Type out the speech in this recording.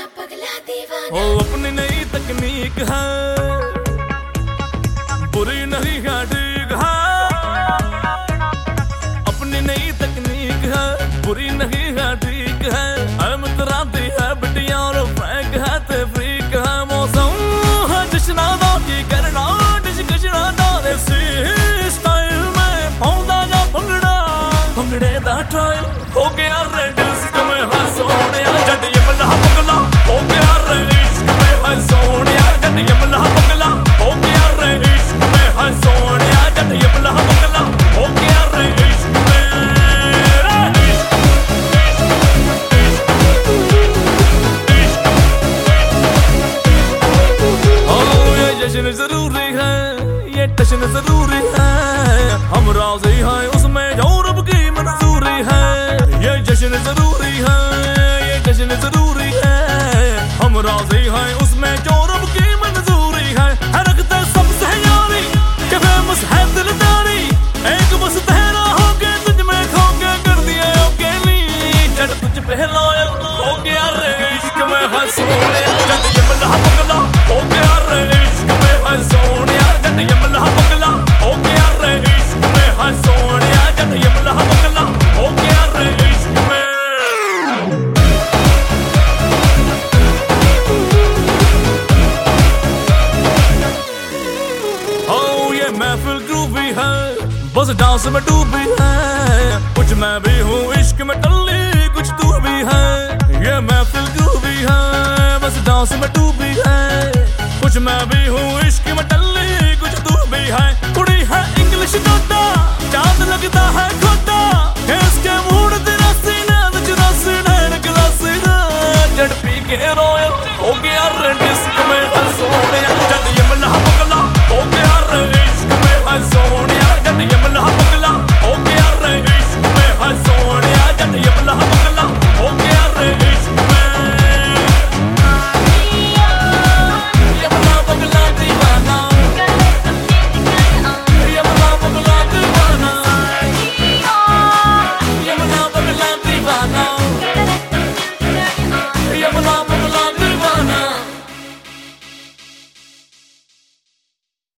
ओ अपनी नई तकनीक है बुरी बुरी नहीं है, ठीक है। हम तराती है, बिटिया और फ्रैंक है, ते फ्रीक है। मौसम है जश्ना दा की करना डिश कशना दा देसी स्टाइल में पौंदा जा भंगड़ा, भंगड़े दा ट्रायल है ये टशन ज़रूरी है। हम राज़ी हैं उसमें जो रब की मंजूरी ये महफिल ग्रूवी है। बस डांस में डूबी है। कुछ मैं भी हूँ इश्क में टल्ली, कुछ तू भी है। ये महफिल ग्रूवी है। बस डांस में